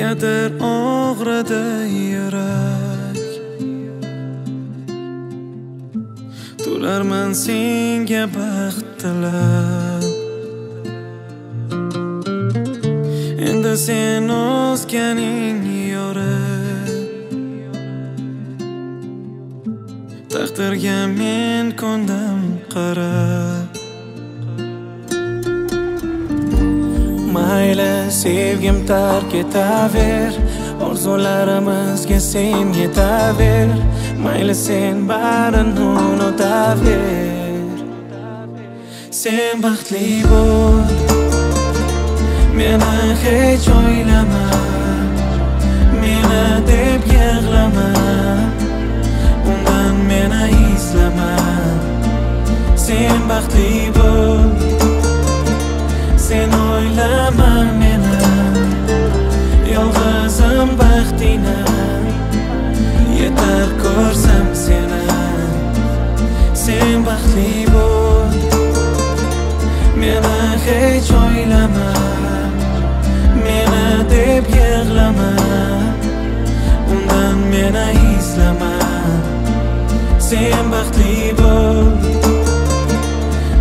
negadir og'ridi yurak Tularman senga baxt tilab Endi sen o'sganing yori. Taqdirga men ko'ndim qarab Mayli sevgim tark etaver Orzularimizga sen yetaver Mayli sen barini unutaver Sen baxtli bo'l Meni hech o'ylama. Meni deb yig'lama Meni hech o'ylama Meni deb yig'lama. Undan meni izlama Sen baxtli bo'l.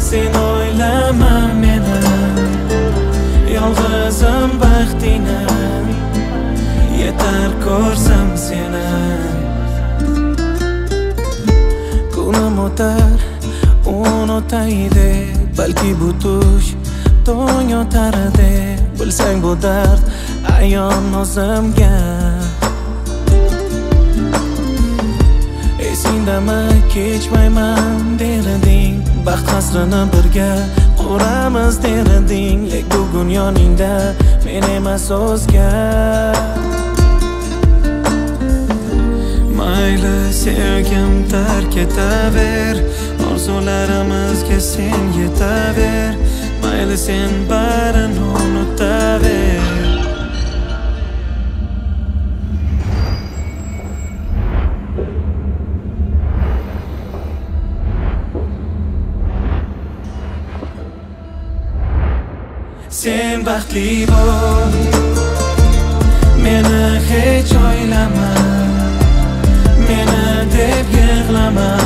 Sen o'ylama meni. Yolg'izim baxtingni. Yetar ko'rsam seni. Kunim o'tar, unutaydi Balki bu tush tong otar Bilsang bu dard ayon o'zimga. Esingdami kechmayman derding. Baxt qasrini birga quramiz derding. Lek bugun yoningda men emas o'zga. Mayli sevgim tark etaver Orzularimizga sen yetaver Mayli sen barini unutaver. Sen baxtli bo'l. Meni hech o'ylama. Deb yig'lama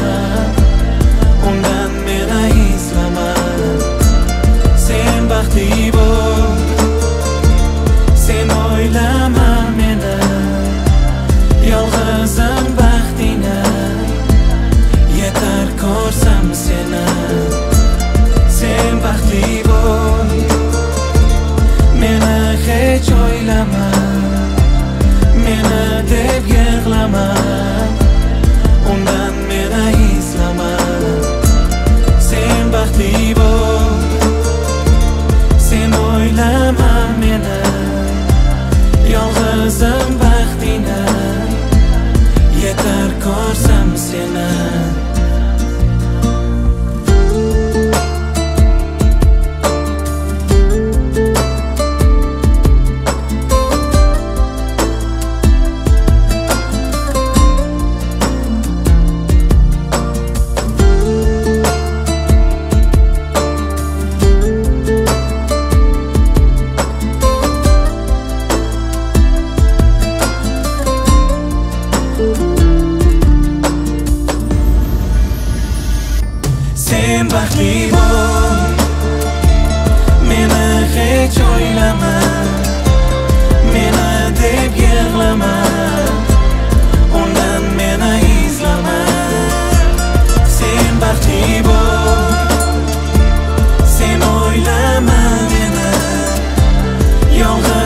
men baxtliman meni hech o'ylama meni deb yig'lama undan meni izlama sen baxtli bo'l sen o'ylama meni yolg'iz